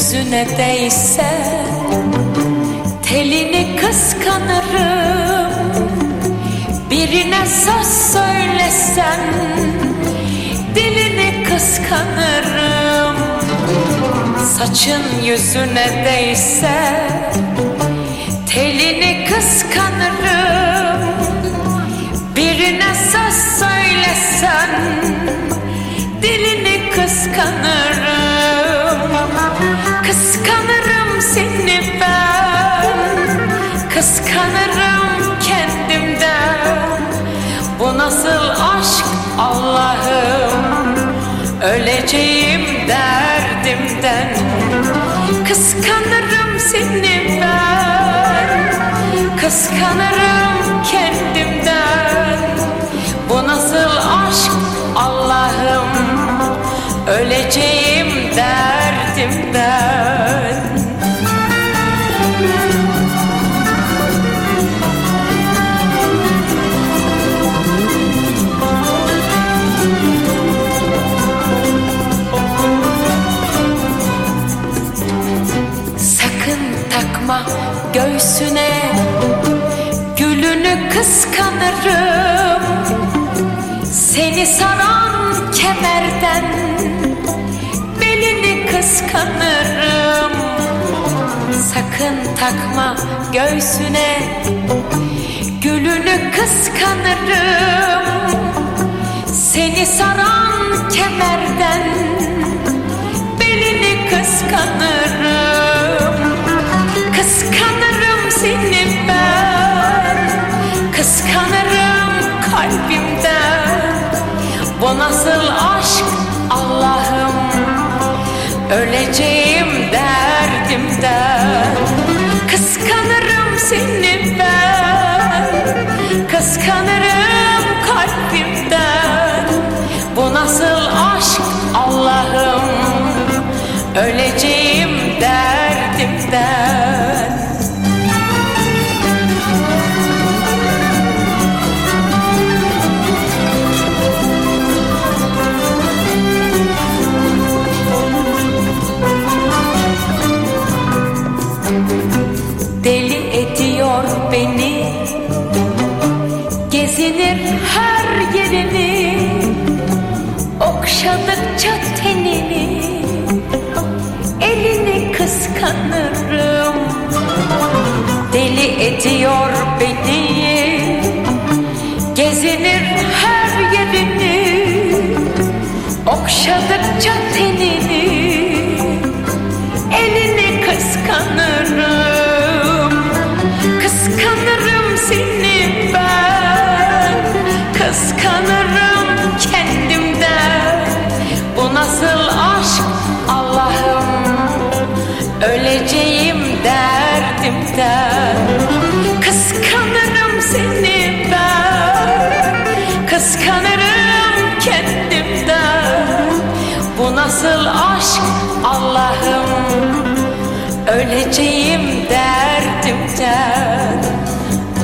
yüzüne değse Telini kıskanırım. Birine söz söylesen Dilini kıskanırım. Saçın yüzüne değse Telini kıskanırım Kıskanırım seni ben. Kıskanırım kendimden. Bu nasıl aşk Allah'ım? Öleceğim derdimden. Kıskanırım seni ben. Kıskanırım kendimden. Bu nasıl aşk Allah'ım? Öleceğim göğsüne Gülünü kıskanırım. Seni saran kemerden Belini kıskanırım. Sakın takma göğsüne Gülünü kıskanırım. Seni saran kemerden Belini kıskanırım Bu nasıl aşk Allah'ım? Öleceğim derdimden Kıskanırım seni ben. Kıskanırım beni. Gezinir her yerini Okşadıkça tenini Elini kıskanırım. Deli ediyor derdimden Kıskanırım seni ben. Kıskanırım kendimden. Bu nasıl aşk Allah'ım? Öleceğim derdimden.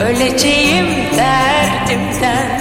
Öleceğim derdimden